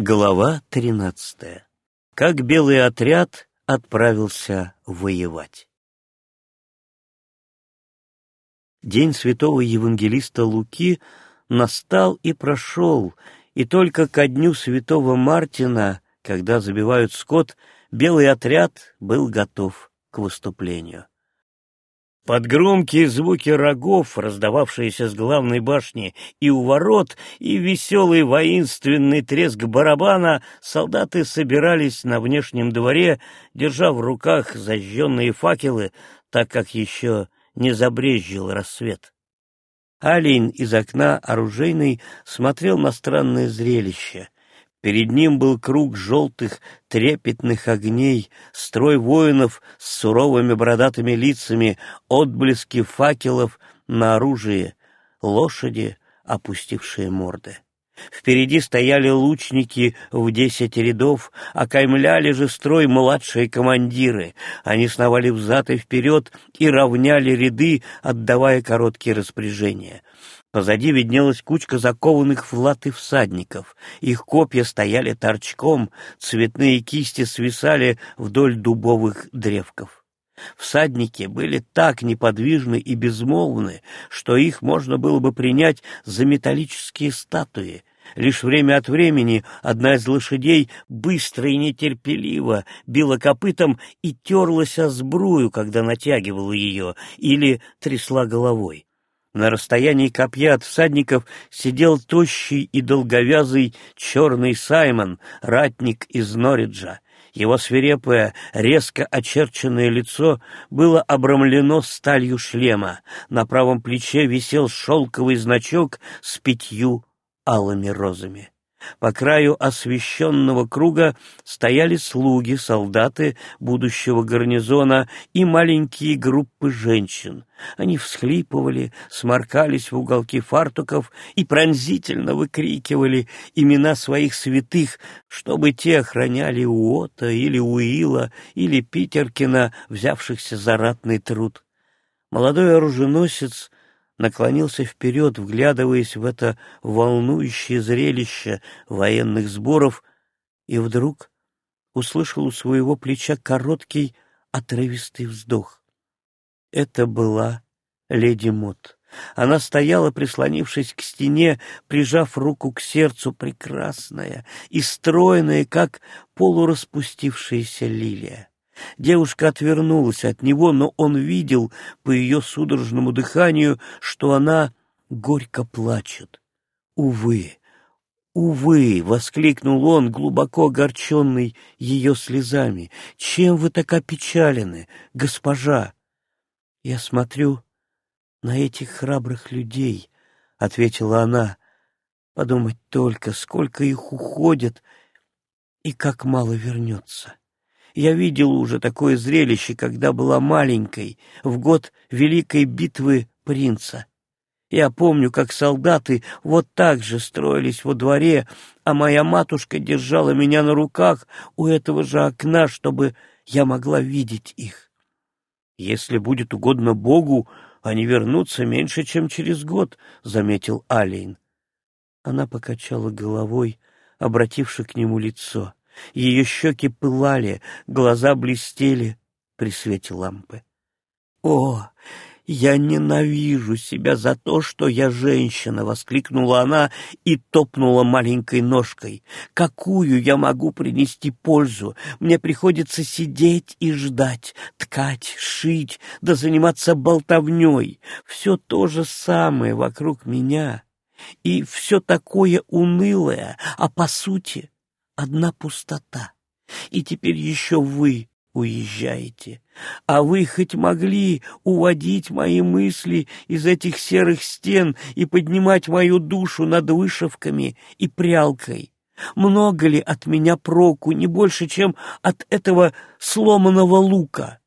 Глава тринадцатая. Как белый отряд отправился воевать. День святого евангелиста Луки настал и прошел, и только ко дню святого Мартина, когда забивают скот, белый отряд был готов к выступлению. Под громкие звуки рогов, раздававшиеся с главной башни и у ворот, и веселый воинственный треск барабана, солдаты собирались на внешнем дворе, держа в руках зажженные факелы, так как еще не забрезжил рассвет. Алин из окна оружейной смотрел на странное зрелище. Перед ним был круг желтых трепетных огней, строй воинов с суровыми бородатыми лицами, отблески факелов на оружие, лошади, опустившие морды. Впереди стояли лучники в десять рядов, окаймляли же строй младшие командиры. Они сновали взад и вперед и равняли ряды, отдавая короткие распоряжения. Позади виднелась кучка закованных в латы всадников. Их копья стояли торчком, цветные кисти свисали вдоль дубовых древков. Всадники были так неподвижны и безмолвны, что их можно было бы принять за металлические статуи. Лишь время от времени одна из лошадей быстро и нетерпеливо била копытом и терлась о сбрую, когда натягивала ее, или трясла головой. На расстоянии копья от всадников сидел тощий и долговязый черный Саймон, ратник из Норриджа. Его свирепое, резко очерченное лицо было обрамлено сталью шлема. На правом плече висел шелковый значок с пятью алыми розами. По краю освещенного круга стояли слуги, солдаты будущего гарнизона и маленькие группы женщин. Они всхлипывали, сморкались в уголки фартуков и пронзительно выкрикивали имена своих святых, чтобы те охраняли Уота или Уила или Питеркина, взявшихся за ратный труд. Молодой оруженосец наклонился вперед, вглядываясь в это волнующее зрелище военных сборов, и вдруг услышал у своего плеча короткий, отрывистый вздох. Это была леди Мот. Она стояла, прислонившись к стене, прижав руку к сердцу, прекрасная и стройная, как полураспустившаяся лилия. Девушка отвернулась от него, но он видел по ее судорожному дыханию, что она горько плачет. «Увы, увы!» — воскликнул он, глубоко огорченный ее слезами. «Чем вы так опечалены, госпожа?» «Я смотрю на этих храбрых людей», — ответила она. «Подумать только, сколько их уходит и как мало вернется». Я видела уже такое зрелище, когда была маленькой, в год Великой битвы принца. Я помню, как солдаты вот так же строились во дворе, а моя матушка держала меня на руках у этого же окна, чтобы я могла видеть их. Если будет угодно Богу, они вернутся меньше, чем через год, — заметил Алейн. Она покачала головой, обративши к нему лицо. Ее щеки пылали, глаза блестели при свете лампы. «О, я ненавижу себя за то, что я женщина!» — воскликнула она и топнула маленькой ножкой. «Какую я могу принести пользу? Мне приходится сидеть и ждать, ткать, шить, да заниматься болтовней. Все то же самое вокруг меня. И все такое унылое, а по сути одна пустота. И теперь еще вы уезжаете. А вы хоть могли уводить мои мысли из этих серых стен и поднимать мою душу над вышивками и прялкой? Много ли от меня проку, не больше, чем от этого сломанного лука?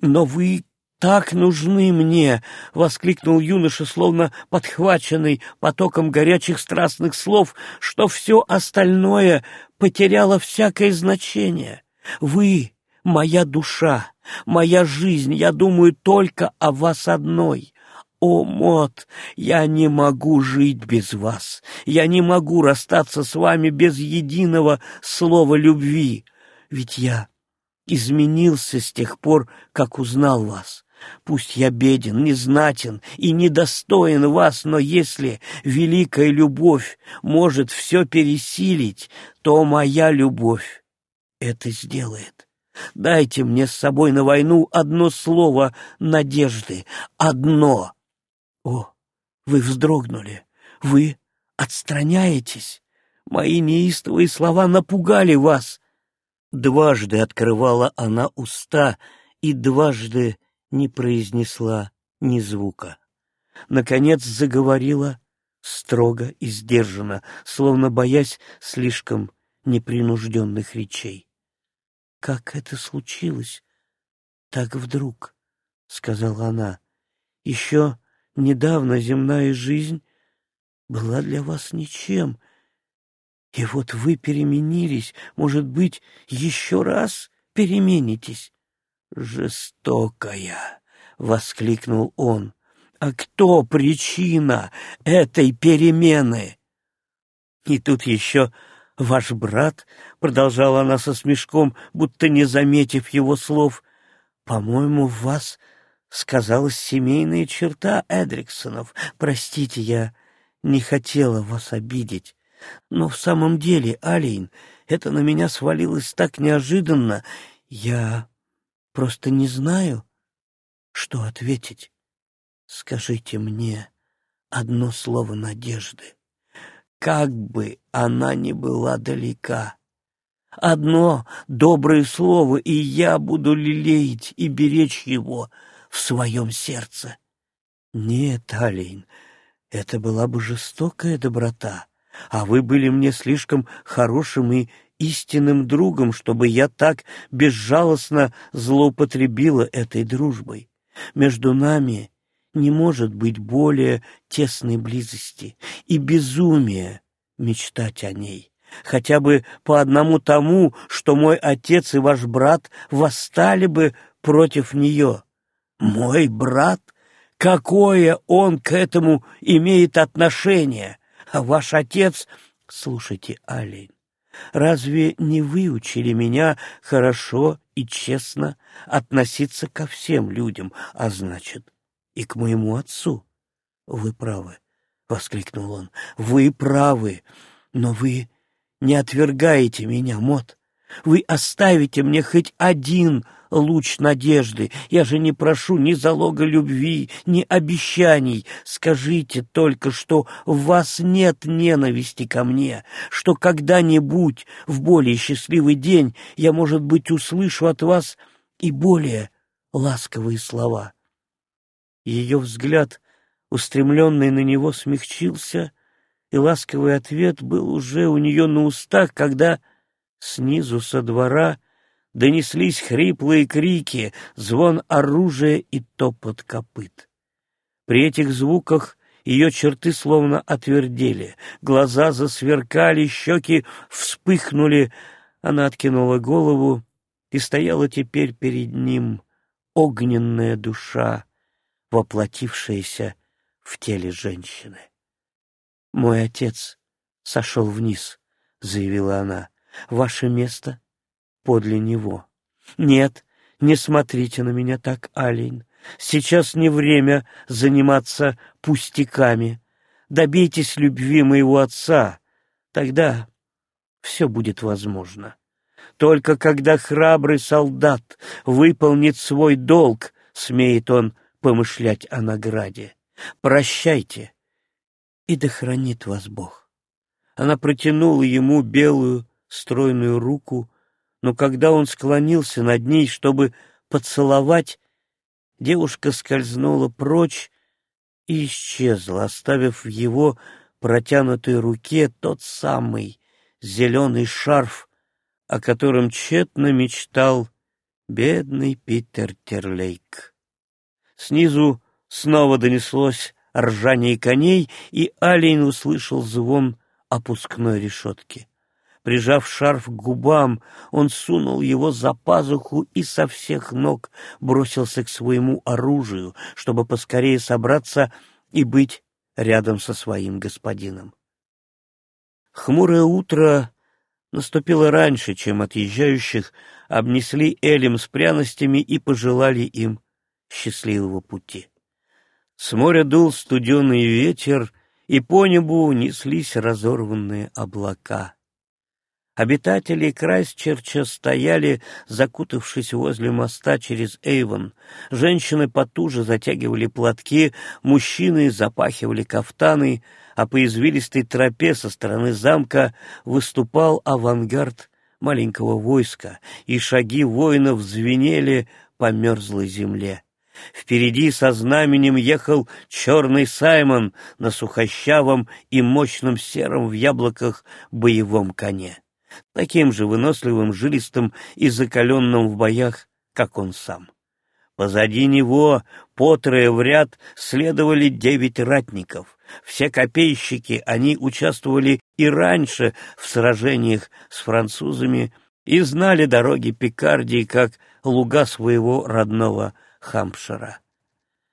Но вы так нужны мне!» — воскликнул юноша, словно подхваченный потоком горячих страстных слов, что все остальное потеряло всякое значение. «Вы — моя душа, моя жизнь, я думаю только о вас одной. О, Мот, я не могу жить без вас. Я не могу расстаться с вами без единого слова любви. Ведь я изменился с тех пор, как узнал вас. Пусть я беден, незнатен и недостоин вас, но если великая любовь может все пересилить, то моя любовь это сделает. Дайте мне с собой на войну одно слово надежды, одно. О, вы вздрогнули, вы отстраняетесь. Мои неистовые слова напугали вас. Дважды открывала она уста и дважды не произнесла ни звука. Наконец заговорила строго и сдержанно, словно боясь слишком непринужденных речей. — Как это случилось? Так вдруг, — сказала она. — Еще недавно земная жизнь была для вас ничем. И вот вы переменились, может быть, еще раз переменитесь. «Жестокая!» — воскликнул он. «А кто причина этой перемены?» И тут еще ваш брат, — продолжала она со смешком, будто не заметив его слов, — по-моему, в вас сказалась семейная черта Эдриксонов. Простите, я не хотела вас обидеть. Но в самом деле, Алин, это на меня свалилось так неожиданно. Я просто не знаю, что ответить. Скажите мне одно слово надежды. Как бы она ни была далека, одно доброе слово, и я буду лелеять и беречь его — в своем сердце. Нет, Алин, это была бы жестокая доброта, а вы были мне слишком хорошим и истинным другом, чтобы я так безжалостно злоупотребила этой дружбой. Между нами не может быть более тесной близости и безумия мечтать о ней, хотя бы по одному тому, что мой отец и ваш брат восстали бы против нее. Мой брат? Какое он к этому имеет отношение? А ваш отец... Слушайте, Алин, разве не выучили меня хорошо и честно относиться ко всем людям, а значит, и к моему отцу? Вы правы, — воскликнул он, — вы правы, но вы не отвергаете меня, Мот. Вы оставите мне хоть один луч надежды. Я же не прошу ни залога любви, ни обещаний. Скажите только, что в вас нет ненависти ко мне, что когда-нибудь в более счастливый день я, может быть, услышу от вас и более ласковые слова. Ее взгляд, устремленный на него, смягчился, и ласковый ответ был уже у нее на устах, когда снизу со двора донеслись хриплые крики, звон оружия и топот копыт. При этих звуках ее черты словно отвердели, глаза засверкали, щеки вспыхнули. Она откинула голову и стояла теперь перед ним огненная душа, воплотившаяся в теле женщины. «Мой отец сошел вниз», — заявила она. «Ваше место подле него. Нет, не смотрите на меня так, Алин. Сейчас не время заниматься пустяками. Добейтесь любви моего отца, тогда все будет возможно. Только когда храбрый солдат выполнит свой долг, смеет он помышлять о награде. Прощайте, и да хранит вас Бог. Она протянула ему белую стройную руку, но когда он склонился над ней, чтобы поцеловать, девушка скользнула прочь и исчезла, оставив в его протянутой руке тот самый зеленый шарф, о котором тщетно мечтал бедный Питер Терлейк. Снизу снова донеслось ржание коней, и Алейн услышал звон опускной решетки. Прижав шарф к губам, он сунул его за пазуху и со всех ног бросился к своему оружию, чтобы поскорее собраться и быть рядом со своим господином. Хмурое утро наступило раньше, чем отъезжающих обнесли Элем с пряностями и пожелали им счастливого пути. С моря дул студеный ветер, и по небу неслись разорванные облака. Обитатели Крайсчерча стояли, закутавшись возле моста через Эйвон. Женщины потуже затягивали платки, мужчины запахивали кафтаны, а по извилистой тропе со стороны замка выступал авангард маленького войска, и шаги воинов звенели по мерзлой земле. Впереди со знаменем ехал черный Саймон на сухощавом и мощном сером в яблоках боевом коне таким же выносливым, жилистым и закаленным в боях, как он сам. Позади него, потрое в ряд, следовали девять ратников. Все копейщики, они участвовали и раньше в сражениях с французами и знали дороги Пикардии как луга своего родного Хампшира.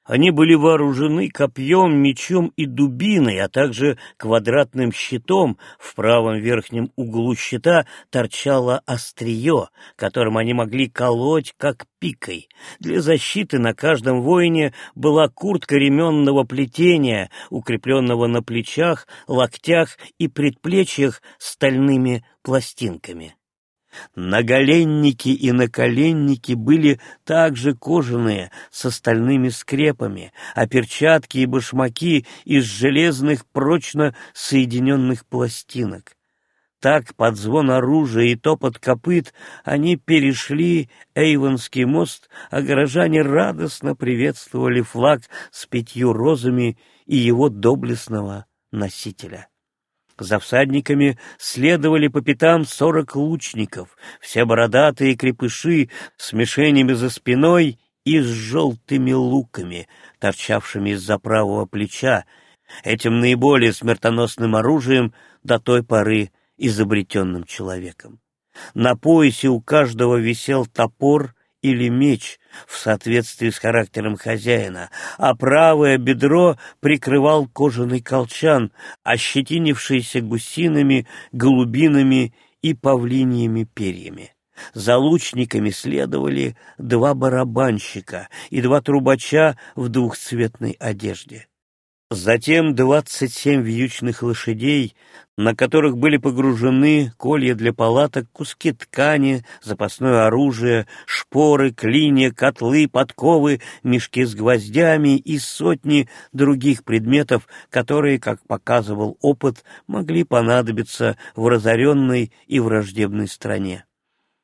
Они были вооружены копьем, мечом и дубиной, а также квадратным щитом. В правом верхнем углу щита торчало острие, которым они могли колоть, как пикой. Для защиты на каждом воине была куртка ременного плетения, укрепленного на плечах, локтях и предплечьях стальными пластинками. Наголенники и наколенники были также кожаные, с остальными скрепами, а перчатки и башмаки из железных прочно соединенных пластинок. Так, под звон оружия и топот копыт, они перешли Эйвонский мост, а горожане радостно приветствовали флаг с пятью розами и его доблестного носителя. За всадниками следовали по пятам сорок лучников, все бородатые крепыши с мишенями за спиной и с желтыми луками, торчавшими из-за правого плеча, этим наиболее смертоносным оружием до той поры изобретенным человеком. На поясе у каждого висел топор или меч в соответствии с характером хозяина, а правое бедро прикрывал кожаный колчан, ощетинившийся гусиными, голубинами и павлиньими перьями. За лучниками следовали два барабанщика и два трубача в двухцветной одежде. Затем двадцать семь вьючных лошадей, на которых были погружены колья для палаток, куски ткани, запасное оружие, шпоры, клинья, котлы, подковы, мешки с гвоздями и сотни других предметов, которые, как показывал опыт, могли понадобиться в разоренной и враждебной стране.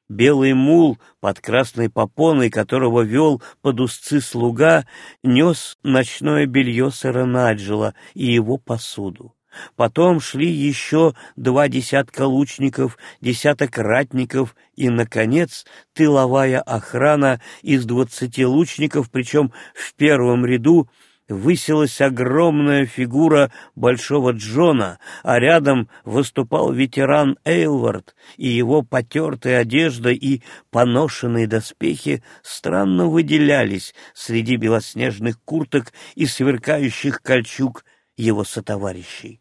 Белый мул под красной попоной, которого вел под узцы слуга, нес ночное белье сэра Наджела и его посуду. Потом шли еще два десятка лучников, десяток ратников и, наконец, тыловая охрана из двадцати лучников, причем в первом ряду высилась огромная фигура Большого Джона, а рядом выступал ветеран Эйлвард, и его потертая одежда и поношенные доспехи странно выделялись среди белоснежных курток и сверкающих кольчуг его сотоварищей.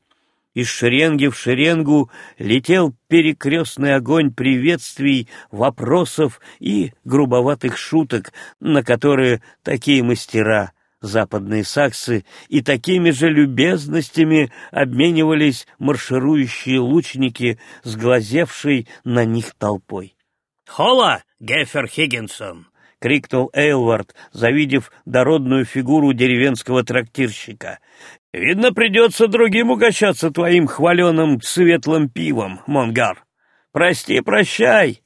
Из шеренги в шеренгу летел перекрестный огонь приветствий, вопросов и грубоватых шуток, на которые такие мастера западные саксы, и такими же любезностями обменивались марширующие лучники, сглазевшей на них толпой. «Хола, Геффер Хиггинсон!» — крикнул Эйлвард, завидев дородную фигуру деревенского трактирщика. «Видно, придется другим угощаться твоим хваленым светлым пивом, Монгар. Прости, прощай!»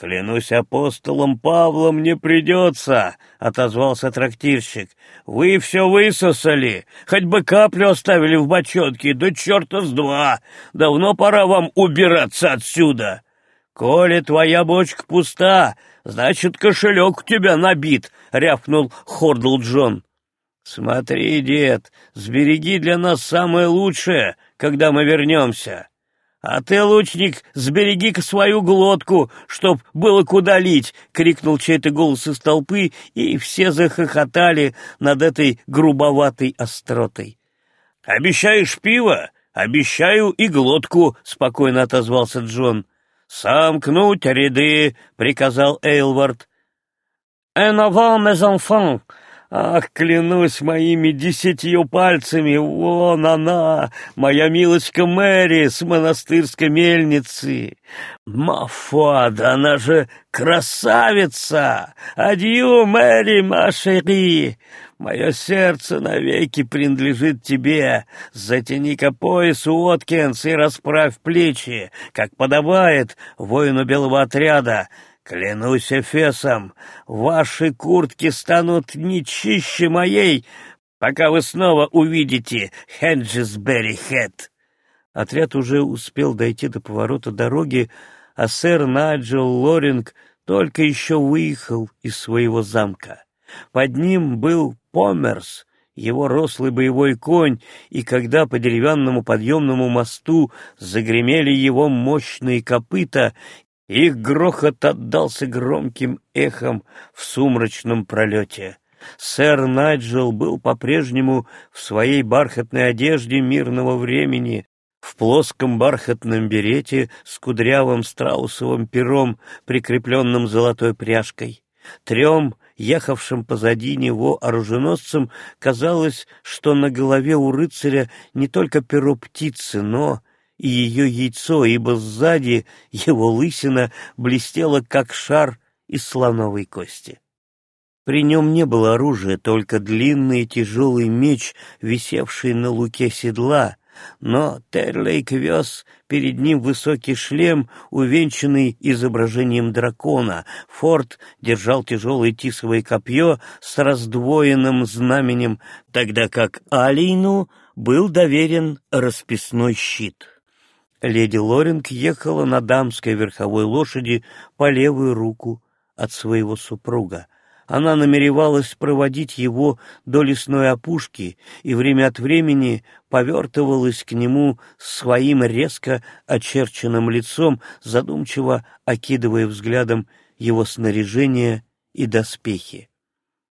«Клянусь апостолом Павлом, не придется!» — отозвался трактирщик. «Вы все высосали, хоть бы каплю оставили в бочонке, да черта с два! Давно пора вам убираться отсюда!» «Коли твоя бочка пуста, значит, кошелек у тебя набит!» — рявкнул Хордл Джон. «Смотри, дед, сбереги для нас самое лучшее, когда мы вернемся!» «А ты, лучник, сбереги-ка свою глотку, чтоб было куда лить!» — крикнул чей-то голос из толпы, и все захохотали над этой грубоватой остротой. «Обещаешь пиво? Обещаю и глотку!» — спокойно отозвался Джон. «Сомкнуть ряды!» — приказал Эйлвард. «En avant, mes enfants!» Ах, клянусь моими десятью пальцами, вон она, моя милочка Мэри с монастырской мельницы. Мафа, да она же красавица! Адью, Мэри, машери! Мое сердце навеки принадлежит тебе. Затяни-ка пояс, Уоткинс, и расправь плечи, как подобает воину белого отряда. Клянусь Эфесом, ваши куртки станут не чище моей, пока вы снова увидите Хенджесбери Хэт. Отряд уже успел дойти до поворота дороги, а сэр Наджел Лоринг только еще выехал из своего замка. Под ним был Померс, его рослый боевой конь, и когда по деревянному подъемному мосту загремели его мощные копыта, их грохот отдался громким эхом в сумрачном пролете. Сэр Найджел был по-прежнему в своей бархатной одежде мирного времени, в плоском бархатном берете с кудрявым страусовым пером, прикрепленным золотой пряжкой. Трем, ехавшим позади него оруженосцам, казалось, что на голове у рыцаря не только перо птицы, но и ее яйцо, ибо сзади его лысина блестела, как шар из слоновой кости. При нем не было оружия, только длинный тяжелый меч, висевший на луке седла, но Терлейк вез перед ним высокий шлем, увенчанный изображением дракона. Форд держал тяжелое тисовое копье с раздвоенным знаменем, тогда как Алину был доверен расписной щит. Леди Лоринг ехала на дамской верховой лошади по левую руку от своего супруга. Она намеревалась проводить его до лесной опушки и время от времени повертывалась к нему своим резко очерченным лицом, задумчиво окидывая взглядом его снаряжение и доспехи.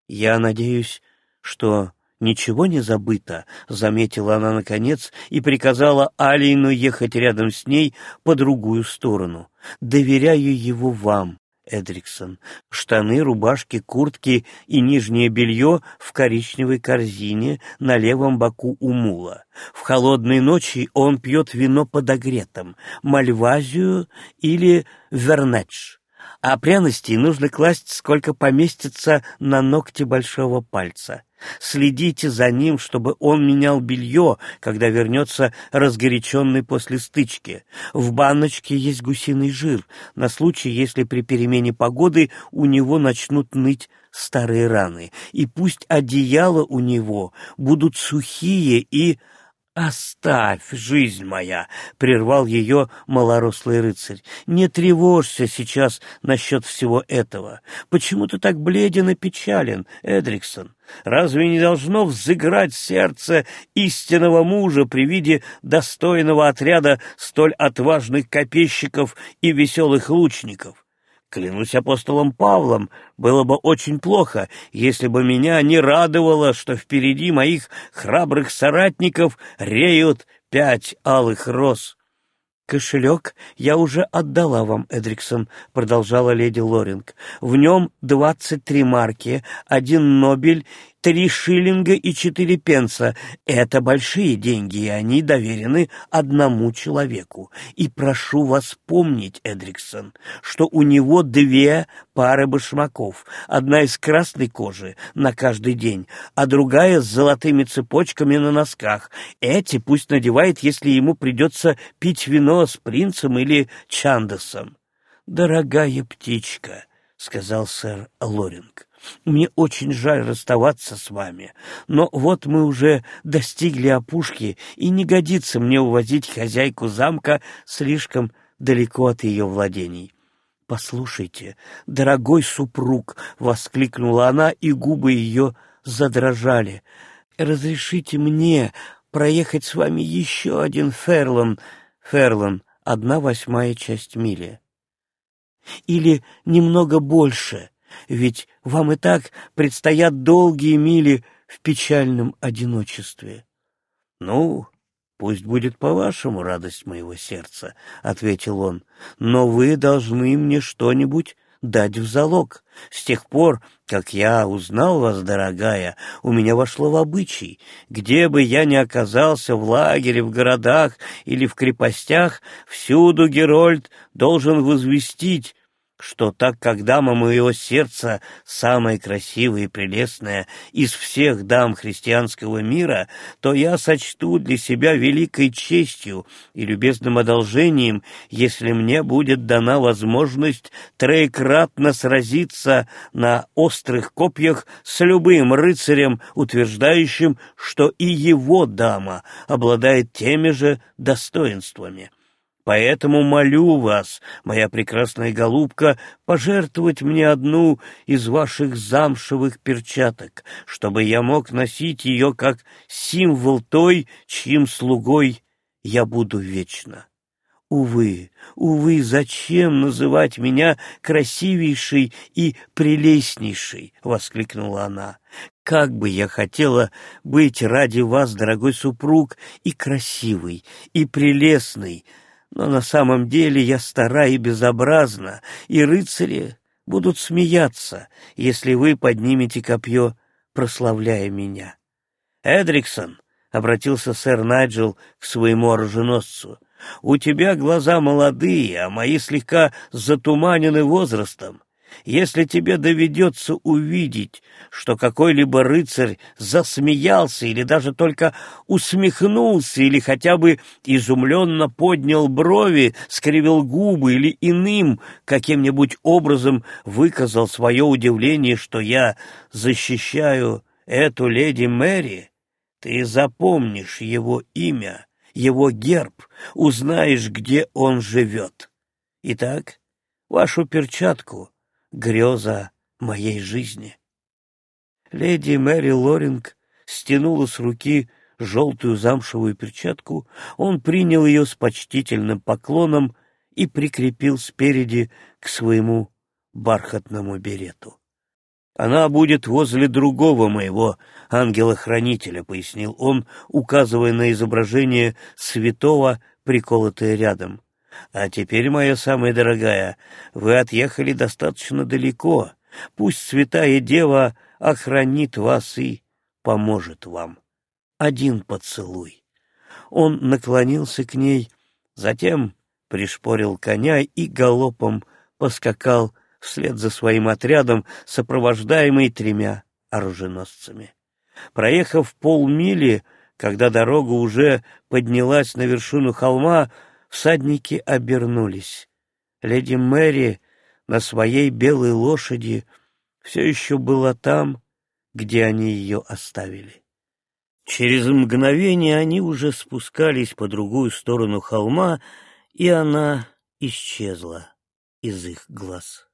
«Я надеюсь, что «Ничего не забыто», — заметила она наконец и приказала Алину ехать рядом с ней по другую сторону. «Доверяю его вам, Эдриксон. Штаны, рубашки, куртки и нижнее белье в коричневой корзине на левом боку у мула. В холодные ночи он пьет вино подогретым, мальвазию или вернедж а пряностей нужно класть, сколько поместится на ногте большого пальца. Следите за ним, чтобы он менял белье, когда вернется разгоряченный после стычки. В баночке есть гусиный жир, на случай, если при перемене погоды у него начнут ныть старые раны. И пусть одеяла у него будут сухие и «Оставь, жизнь моя!» — прервал ее малорослый рыцарь. «Не тревожься сейчас насчет всего этого. Почему ты так бледен и печален, Эдриксон? Разве не должно взыграть сердце истинного мужа при виде достойного отряда столь отважных копейщиков и веселых лучников?» Клянусь апостолом Павлом, было бы очень плохо, если бы меня не радовало, что впереди моих храбрых соратников реют пять алых роз. «Кошелек я уже отдала вам, Эдриксон», — продолжала леди Лоринг. «В нем двадцать три марки, один Нобель три шиллинга и четыре пенса. Это большие деньги, и они доверены одному человеку. И прошу вас помнить, Эдриксон, что у него две пары башмаков. Одна из красной кожи на каждый день, а другая с золотыми цепочками на носках. Эти пусть надевает, если ему придется пить вино с принцем или чандасом. «Дорогая птичка», — сказал сэр Лоринг, мне очень жаль расставаться с вами, но вот мы уже достигли опушки, и не годится мне увозить хозяйку замка слишком далеко от ее владений. «Послушайте, дорогой супруг!» — воскликнула она, и губы ее задрожали. «Разрешите мне проехать с вами еще один Ферлон...» Ферлон одна восьмая часть мили. Или немного больше, ведь вам и так предстоят долгие мили в печальном одиночестве. — Ну, пусть будет по-вашему радость моего сердца, — ответил он, — но вы должны мне что-нибудь дать в залог. С тех пор, как я узнал вас, дорогая, у меня вошло в обычай. Где бы я ни оказался, в лагере, в городах или в крепостях, всюду Герольд должен возвестить что так как дама моего сердца самая красивая и прелестная из всех дам христианского мира, то я сочту для себя великой честью и любезным одолжением, если мне будет дана возможность троекратно сразиться на острых копьях с любым рыцарем, утверждающим, что и его дама обладает теми же достоинствами. Поэтому молю вас, моя прекрасная голубка, пожертвовать мне одну из ваших замшевых перчаток, чтобы я мог носить ее как символ той, чьим слугой я буду вечно. Увы, увы, зачем называть меня красивейшей и прелестнейшей? — воскликнула она. Как бы я хотела быть ради вас, дорогой супруг, и красивой, и прелестной, но на самом деле я стара и безобразна, и рыцари будут смеяться, если вы поднимете копье, прославляя меня. Эдриксон, — обратился сэр Найджел к своему оруженосцу, — у тебя глаза молодые, а мои слегка затуманены возрастом. Если тебе доведется увидеть, что какой-либо рыцарь засмеялся или даже только усмехнулся или хотя бы изумленно поднял брови, скривил губы или иным каким-нибудь образом выказал свое удивление, что я защищаю эту леди Мэри, ты запомнишь его имя, его герб, узнаешь, где он живет. Итак, вашу перчатку — греза моей жизни. Леди Мэри Лоринг стянула с руки желтую замшевую перчатку, он принял ее с почтительным поклоном и прикрепил спереди к своему бархатному берету. «Она будет возле другого моего ангела-хранителя», — пояснил он, указывая на изображение святого, приколотое рядом. А теперь, моя самая дорогая, вы отъехали достаточно далеко. Пусть святая дева охранит вас и поможет вам. Один поцелуй. Он наклонился к ней, затем пришпорил коня и галопом поскакал вслед за своим отрядом, сопровождаемый тремя оруженосцами. Проехав полмили, когда дорога уже поднялась на вершину холма, всадники обернулись. Леди Мэри на своей белой лошади все еще была там, где они ее оставили. Через мгновение они уже спускались по другую сторону холма, и она исчезла из их глаз.